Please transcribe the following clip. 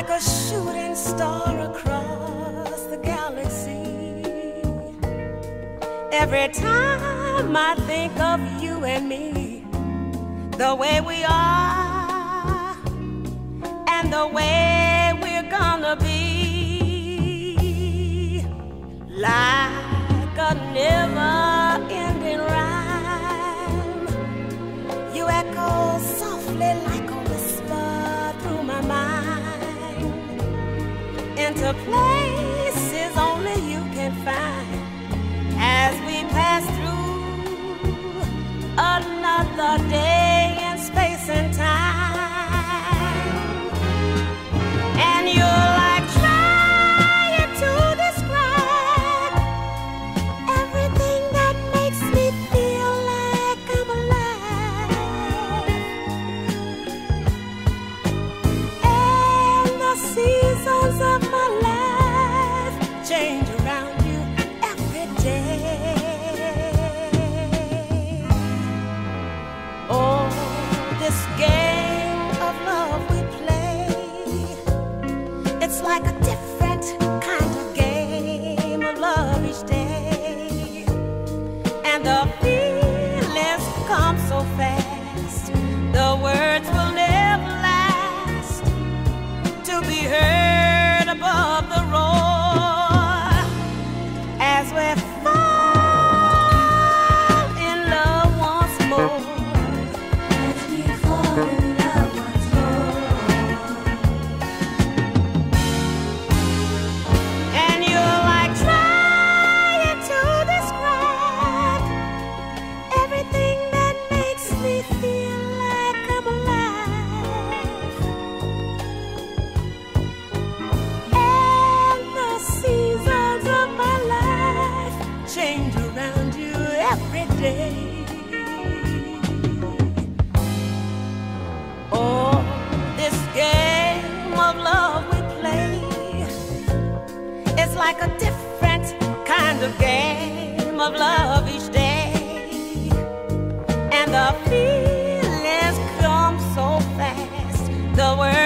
like a shooting star across the galaxy. Every time I think of you and me, the way we are, and the way into places only you can find. As we pass through another day like a different Oh, this game of love we play is like a different kind of game of love each day, and the feelings come so fast. The world.